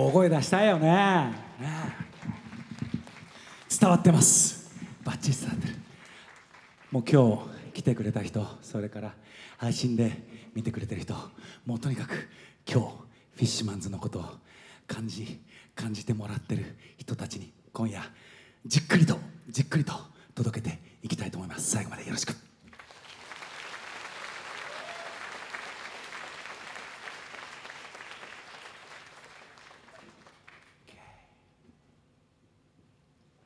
大声出したいよね。ね伝わってます。バッチリ伝わってる。もう今日来てくれた人それから配信で見てくれてる人もうとにかく今日フィッシュマンズのことを感じ感じてもらってる人たちに今夜じっくりとじっくりと届けていきたいと思います。最後までよろしく。